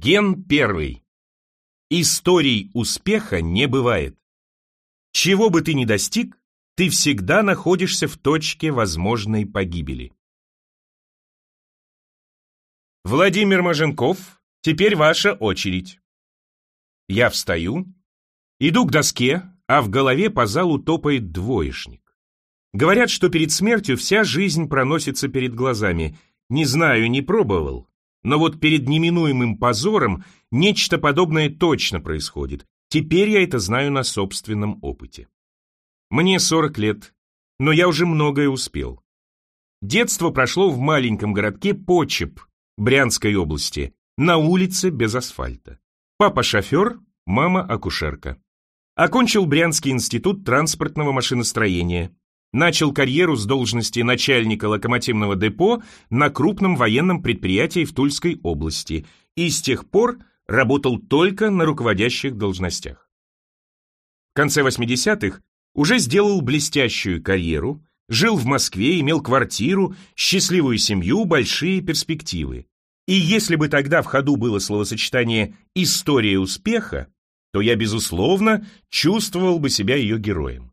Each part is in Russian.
Ген первый. Историй успеха не бывает. Чего бы ты ни достиг, ты всегда находишься в точке возможной погибели. Владимир Маженков, теперь ваша очередь. Я встаю, иду к доске, а в голове по залу топает двоечник. Говорят, что перед смертью вся жизнь проносится перед глазами. Не знаю, не пробовал. Но вот перед неминуемым позором нечто подобное точно происходит. Теперь я это знаю на собственном опыте. Мне 40 лет, но я уже многое успел. Детство прошло в маленьком городке Почеп, Брянской области, на улице без асфальта. Папа шофер, мама акушерка. Окончил Брянский институт транспортного машиностроения. Начал карьеру с должности начальника локомотивного депо на крупном военном предприятии в Тульской области и с тех пор работал только на руководящих должностях. В конце 80-х уже сделал блестящую карьеру, жил в Москве, имел квартиру, счастливую семью, большие перспективы. И если бы тогда в ходу было словосочетание «история успеха», то я, безусловно, чувствовал бы себя ее героем.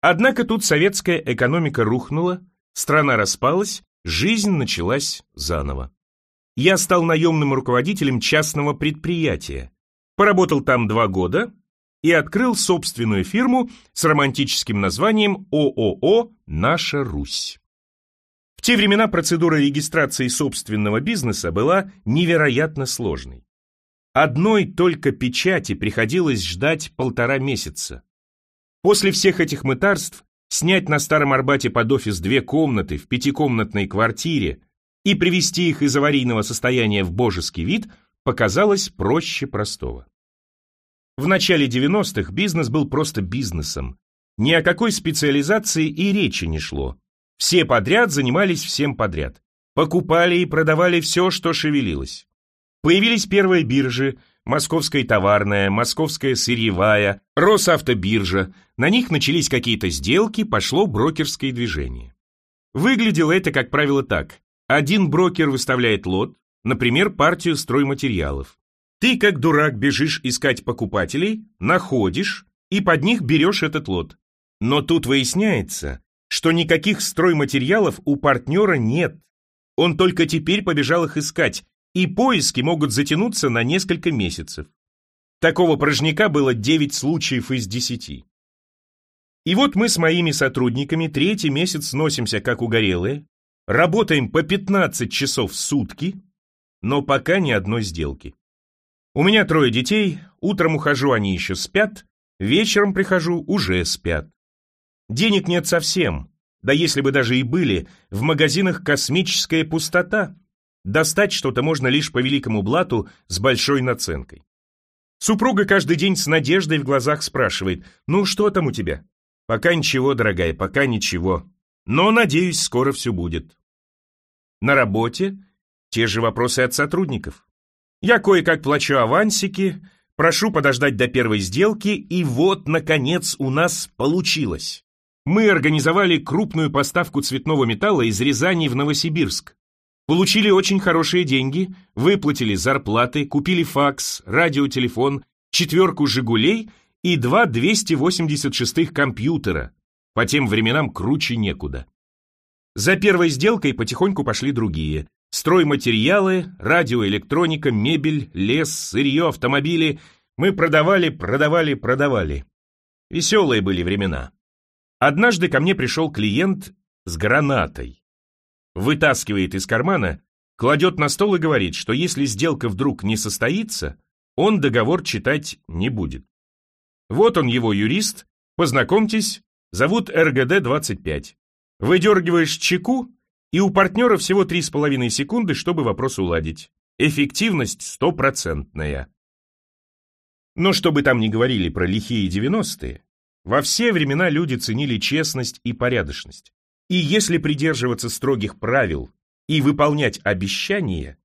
Однако тут советская экономика рухнула, страна распалась, жизнь началась заново. Я стал наемным руководителем частного предприятия, поработал там два года и открыл собственную фирму с романтическим названием ООО «Наша Русь». В те времена процедура регистрации собственного бизнеса была невероятно сложной. Одной только печати приходилось ждать полтора месяца. После всех этих мытарств снять на Старом Арбате под офис две комнаты в пятикомнатной квартире и привести их из аварийного состояния в божеский вид показалось проще простого. В начале 90-х бизнес был просто бизнесом. Ни о какой специализации и речи не шло. Все подряд занимались всем подряд. Покупали и продавали все, что шевелилось. Появились первые биржи, Московская товарная, Московская сырьевая, Росавтобиржа. На них начались какие-то сделки, пошло брокерское движение. Выглядело это, как правило, так. Один брокер выставляет лот, например, партию стройматериалов. Ты, как дурак, бежишь искать покупателей, находишь и под них берешь этот лот. Но тут выясняется, что никаких стройматериалов у партнера нет. Он только теперь побежал их искать, и поиски могут затянуться на несколько месяцев. Такого порожняка было 9 случаев из 10. И вот мы с моими сотрудниками третий месяц носимся как угорелые, работаем по 15 часов в сутки, но пока ни одной сделки. У меня трое детей, утром ухожу, они еще спят, вечером прихожу, уже спят. Денег нет совсем, да если бы даже и были, в магазинах космическая пустота. Достать что-то можно лишь по великому блату с большой наценкой. Супруга каждый день с надеждой в глазах спрашивает, «Ну, что там у тебя?» «Пока ничего, дорогая, пока ничего. Но, надеюсь, скоро все будет». На работе те же вопросы от сотрудников. Я кое-как плачу авансики, прошу подождать до первой сделки, и вот, наконец, у нас получилось. Мы организовали крупную поставку цветного металла из Рязани в Новосибирск. Получили очень хорошие деньги, выплатили зарплаты, купили факс, радиотелефон, четверку «Жигулей» и два 286-х компьютера. По тем временам круче некуда. За первой сделкой потихоньку пошли другие. Стройматериалы, радиоэлектроника, мебель, лес, сырье, автомобили. Мы продавали, продавали, продавали. Веселые были времена. Однажды ко мне пришел клиент с гранатой. Вытаскивает из кармана, кладет на стол и говорит, что если сделка вдруг не состоится, он договор читать не будет. Вот он его юрист, познакомьтесь, зовут РГД-25. Выдергиваешь чеку, и у партнера всего 3,5 секунды, чтобы вопрос уладить. Эффективность стопроцентная. Но что бы там ни говорили про лихие 90-е, во все времена люди ценили честность и порядочность. И если придерживаться строгих правил и выполнять обещания,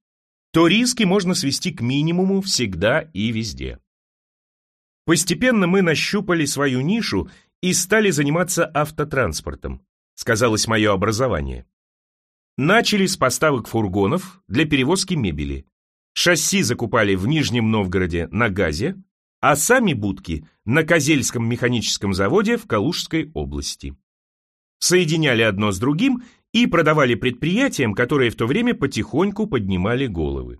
то риски можно свести к минимуму всегда и везде. Постепенно мы нащупали свою нишу и стали заниматься автотранспортом, сказалось мое образование. Начали с поставок фургонов для перевозки мебели. Шасси закупали в Нижнем Новгороде на газе, а сами будки на Козельском механическом заводе в Калужской области. Соединяли одно с другим и продавали предприятиям, которые в то время потихоньку поднимали головы.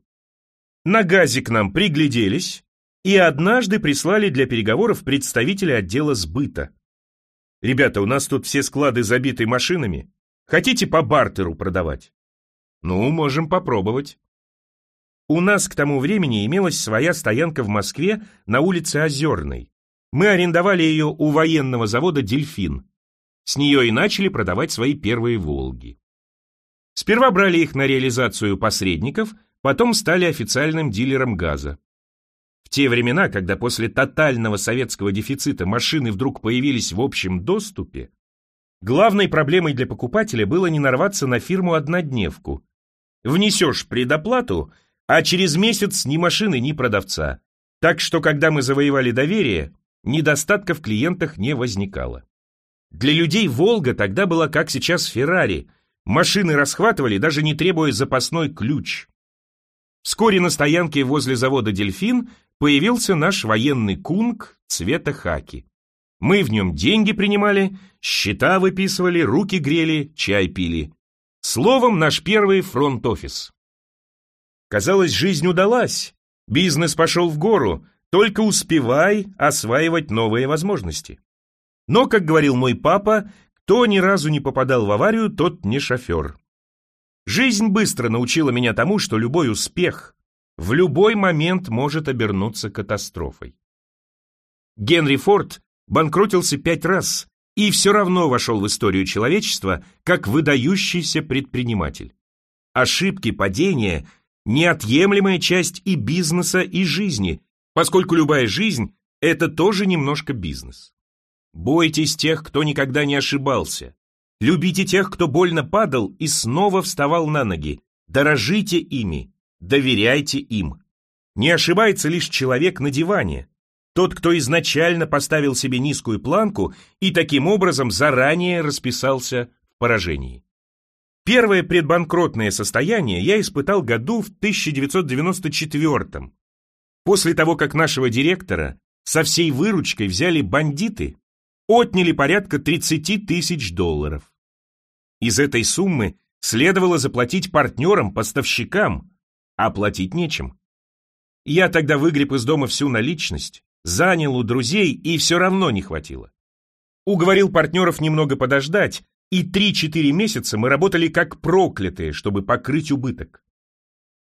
На газе к нам пригляделись и однажды прислали для переговоров представителя отдела сбыта. «Ребята, у нас тут все склады забиты машинами. Хотите по бартеру продавать?» «Ну, можем попробовать». У нас к тому времени имелась своя стоянка в Москве на улице Озерной. Мы арендовали ее у военного завода «Дельфин». С нее и начали продавать свои первые «Волги». Сперва брали их на реализацию посредников, потом стали официальным дилером газа. В те времена, когда после тотального советского дефицита машины вдруг появились в общем доступе, главной проблемой для покупателя было не нарваться на фирму-однодневку. Внесешь предоплату, а через месяц ни машины, ни продавца. Так что, когда мы завоевали доверие, недостатка в клиентах не возникало. Для людей «Волга» тогда была как сейчас «Феррари». Машины расхватывали, даже не требуя запасной ключ. Вскоре на стоянке возле завода «Дельфин» появился наш военный кунг цвета хаки. Мы в нем деньги принимали, счета выписывали, руки грели, чай пили. Словом, наш первый фронт-офис. Казалось, жизнь удалась, бизнес пошел в гору, только успевай осваивать новые возможности. Но, как говорил мой папа, кто ни разу не попадал в аварию, тот не шофер. Жизнь быстро научила меня тому, что любой успех в любой момент может обернуться катастрофой. Генри Форд банкротился пять раз и все равно вошел в историю человечества как выдающийся предприниматель. Ошибки, падения – неотъемлемая часть и бизнеса, и жизни, поскольку любая жизнь – это тоже немножко бизнес. Бойтесь тех, кто никогда не ошибался. Любите тех, кто больно падал и снова вставал на ноги. Дорожите ими, доверяйте им. Не ошибается лишь человек на диване. Тот, кто изначально поставил себе низкую планку и таким образом заранее расписался в поражении. Первое предбанкротное состояние я испытал году в 1994 После того, как нашего директора со всей выручкой взяли бандиты, отняли порядка 30 тысяч долларов. Из этой суммы следовало заплатить партнерам, поставщикам, а платить нечем. Я тогда выгреб из дома всю наличность, занял у друзей и все равно не хватило. Уговорил партнеров немного подождать, и 3-4 месяца мы работали как проклятые, чтобы покрыть убыток.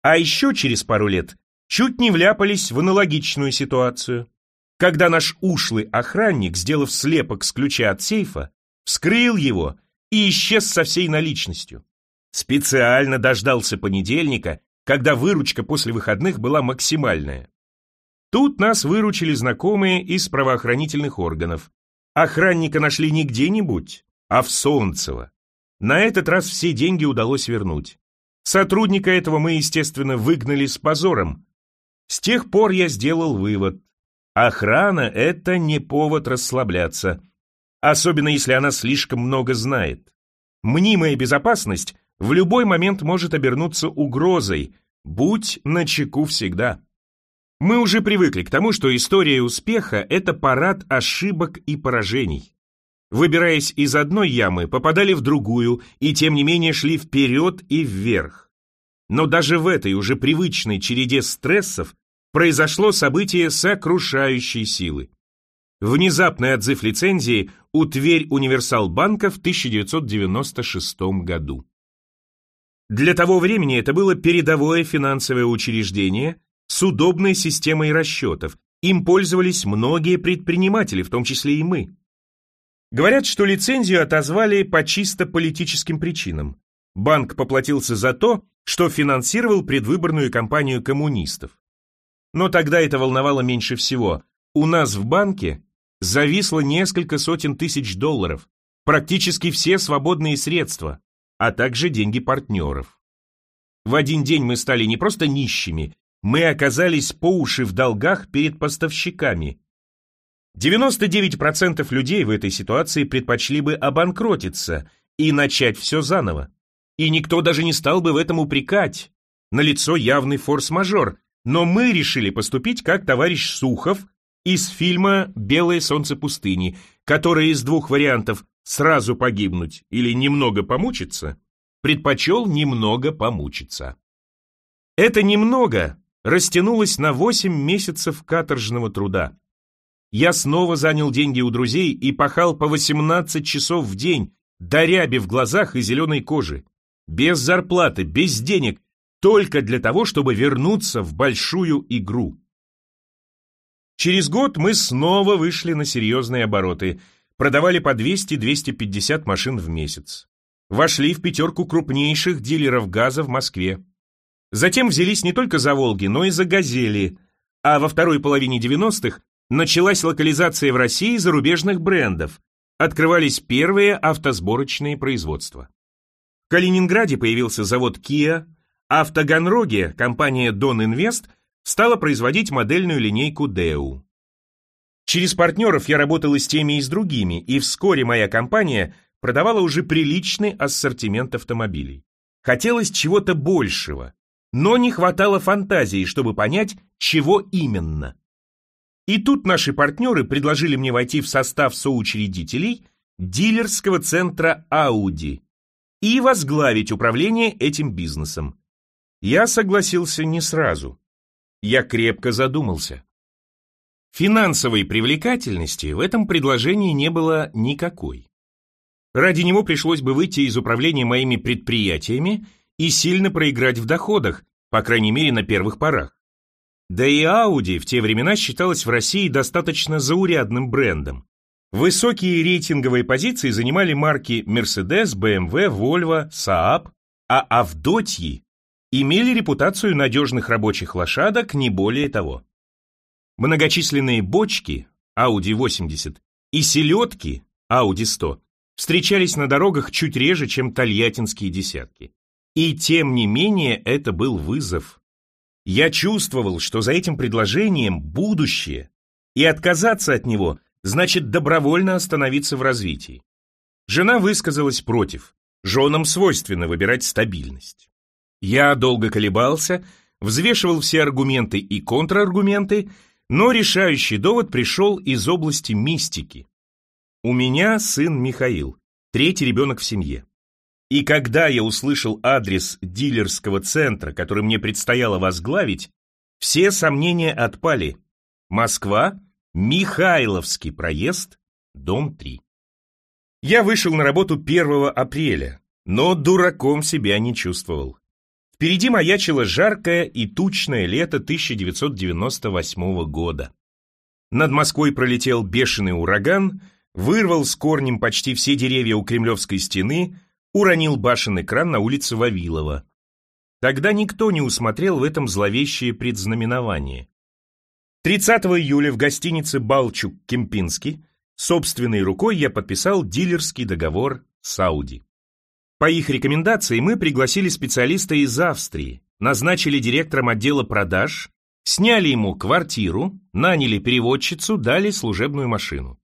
А еще через пару лет чуть не вляпались в аналогичную ситуацию когда наш ушлый охранник, сделав слепок с ключа от сейфа, вскрыл его и исчез со всей наличностью. Специально дождался понедельника, когда выручка после выходных была максимальная. Тут нас выручили знакомые из правоохранительных органов. Охранника нашли не где-нибудь, а в Солнцево. На этот раз все деньги удалось вернуть. Сотрудника этого мы, естественно, выгнали с позором. С тех пор я сделал вывод. Охрана – это не повод расслабляться, особенно если она слишком много знает. Мнимая безопасность в любой момент может обернуться угрозой, будь начеку всегда. Мы уже привыкли к тому, что история успеха – это парад ошибок и поражений. Выбираясь из одной ямы, попадали в другую и тем не менее шли вперед и вверх. Но даже в этой уже привычной череде стрессов произошло событие сокрушающей силы. Внезапный отзыв лицензии у Тверь Универсал Банка в 1996 году. Для того времени это было передовое финансовое учреждение с удобной системой расчетов. Им пользовались многие предприниматели, в том числе и мы. Говорят, что лицензию отозвали по чисто политическим причинам. Банк поплатился за то, что финансировал предвыборную кампанию коммунистов. Но тогда это волновало меньше всего. У нас в банке зависло несколько сотен тысяч долларов, практически все свободные средства, а также деньги партнеров. В один день мы стали не просто нищими, мы оказались по уши в долгах перед поставщиками. 99% людей в этой ситуации предпочли бы обанкротиться и начать все заново. И никто даже не стал бы в этом упрекать. Налицо явный форс-мажор, но мы решили поступить как товарищ Сухов из фильма «Белое солнце пустыни», который из двух вариантов «сразу погибнуть» или «немного помучиться» предпочел немного помучиться. Это немного растянулось на 8 месяцев каторжного труда. Я снова занял деньги у друзей и пахал по 18 часов в день, до ряби в глазах и зеленой кожи. Без зарплаты, без денег, только для того, чтобы вернуться в большую игру. Через год мы снова вышли на серьезные обороты, продавали по 200-250 машин в месяц. Вошли в пятерку крупнейших дилеров газа в Москве. Затем взялись не только за «Волги», но и за «Газели», а во второй половине 90-х началась локализация в России зарубежных брендов, открывались первые автосборочные производства. В Калининграде появился завод Kia, а компания Don Invest стала производить модельную линейку Deu. Через партнеров я работал и с теми, и с другими, и вскоре моя компания продавала уже приличный ассортимент автомобилей. Хотелось чего-то большего, но не хватало фантазии, чтобы понять, чего именно. И тут наши партнеры предложили мне войти в состав соучредителей дилерского центра Audi и возглавить управление этим бизнесом. Я согласился не сразу. Я крепко задумался. Финансовой привлекательности в этом предложении не было никакой. Ради него пришлось бы выйти из управления моими предприятиями и сильно проиграть в доходах, по крайней мере на первых порах. Да и Audi в те времена считалась в России достаточно заурядным брендом. Высокие рейтинговые позиции занимали марки Mercedes, BMW, Volvo, Saab, а Авдотьи имели репутацию надежных рабочих лошадок, не более того. Многочисленные бочки Audi 80 и селедки Audi 100 встречались на дорогах чуть реже, чем тольяттинские десятки. И тем не менее это был вызов. Я чувствовал, что за этим предложением будущее, и отказаться от него значит добровольно остановиться в развитии. Жена высказалась против. Женам свойственно выбирать стабильность. Я долго колебался, взвешивал все аргументы и контраргументы, но решающий довод пришел из области мистики. У меня сын Михаил, третий ребенок в семье. И когда я услышал адрес дилерского центра, который мне предстояло возглавить, все сомнения отпали. Москва, Михайловский проезд, дом 3. Я вышел на работу 1 апреля, но дураком себя не чувствовал. Впереди маячило жаркое и тучное лето 1998 года. Над Москвой пролетел бешеный ураган, вырвал с корнем почти все деревья у Кремлевской стены, уронил башенный кран на улице Вавилова. Тогда никто не усмотрел в этом зловещее предзнаменование. 30 июля в гостинице «Балчук-Кемпинский» собственной рукой я подписал дилерский договор с Ауди. По их рекомендации мы пригласили специалиста из Австрии, назначили директором отдела продаж, сняли ему квартиру, наняли переводчицу, дали служебную машину.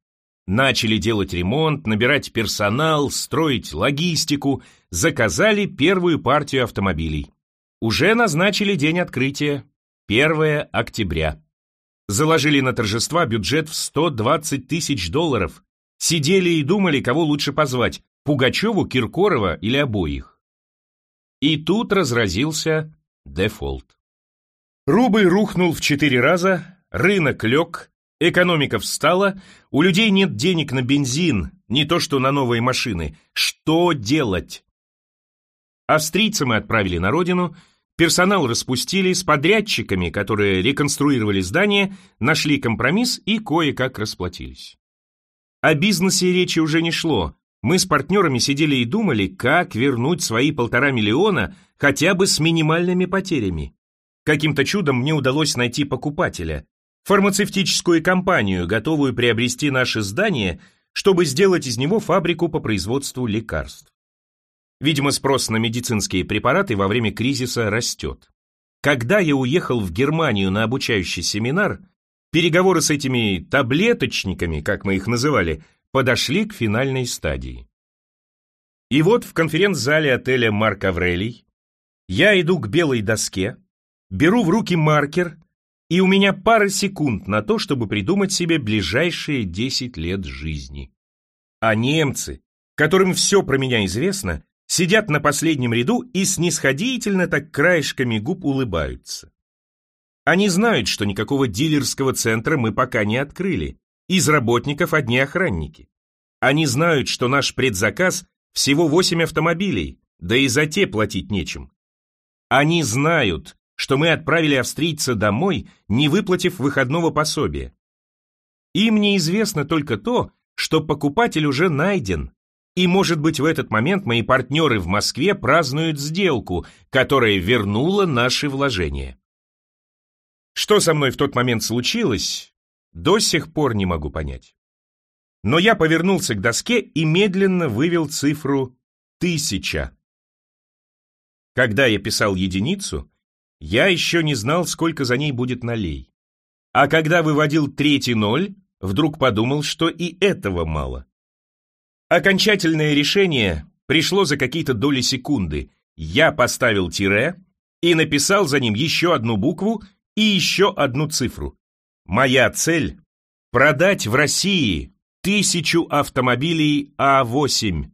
Начали делать ремонт, набирать персонал, строить логистику, заказали первую партию автомобилей. Уже назначили день открытия, 1 октября. Заложили на торжества бюджет в 120 тысяч долларов. Сидели и думали, кого лучше позвать, Пугачеву, Киркорова или обоих. И тут разразился дефолт. Рубль рухнул в четыре раза, рынок лег, Экономика встала, у людей нет денег на бензин, не то что на новые машины. Что делать? Австрийцы мы отправили на родину, персонал распустили, с подрядчиками, которые реконструировали здание, нашли компромисс и кое-как расплатились. О бизнесе речи уже не шло. Мы с партнерами сидели и думали, как вернуть свои полтора миллиона хотя бы с минимальными потерями. Каким-то чудом мне удалось найти покупателя, фармацевтическую компанию, готовую приобрести наше здание, чтобы сделать из него фабрику по производству лекарств. Видимо, спрос на медицинские препараты во время кризиса растет. Когда я уехал в Германию на обучающий семинар, переговоры с этими таблеточниками, как мы их называли, подошли к финальной стадии. И вот в конференц-зале отеля «Марк Аврелий» я иду к белой доске, беру в руки маркер, и у меня пара секунд на то, чтобы придумать себе ближайшие 10 лет жизни. А немцы, которым все про меня известно, сидят на последнем ряду и снисходительно так краешками губ улыбаются. Они знают, что никакого дилерского центра мы пока не открыли, из работников одни охранники. Они знают, что наш предзаказ всего 8 автомобилей, да и за те платить нечем. Они знают, что мы отправили австрийца домой, не выплатив выходного пособия. Им неизвестно только то, что покупатель уже найден, и, может быть, в этот момент мои партнеры в Москве празднуют сделку, которая вернула наши вложения. Что со мной в тот момент случилось, до сих пор не могу понять. Но я повернулся к доске и медленно вывел цифру «тысяча». Когда я писал единицу, я еще не знал, сколько за ней будет нулей. А когда выводил третий ноль, вдруг подумал, что и этого мало. Окончательное решение пришло за какие-то доли секунды. Я поставил тире и написал за ним еще одну букву и еще одну цифру. Моя цель – продать в России тысячу автомобилей А8.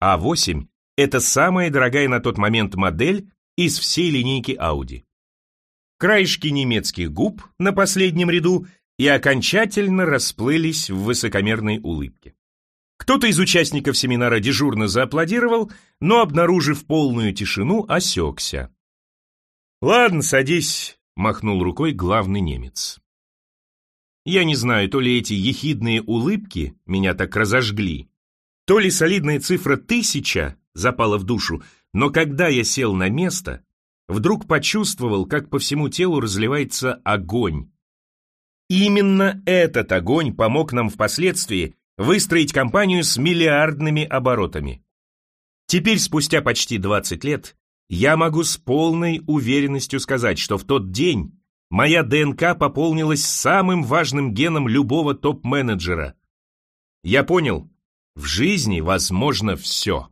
А8 – это самая дорогая на тот момент модель из всей линейки Audi. Краешки немецких губ на последнем ряду и окончательно расплылись в высокомерной улыбке. Кто-то из участников семинара дежурно зааплодировал, но, обнаружив полную тишину, осекся. «Ладно, садись», — махнул рукой главный немец. Я не знаю, то ли эти ехидные улыбки меня так разожгли, то ли солидная цифра тысяча запала в душу, но когда я сел на место, вдруг почувствовал, как по всему телу разливается огонь. Именно этот огонь помог нам впоследствии выстроить компанию с миллиардными оборотами. Теперь, спустя почти 20 лет, я могу с полной уверенностью сказать, что в тот день моя ДНК пополнилась самым важным геном любого топ-менеджера. Я понял, в жизни возможно все.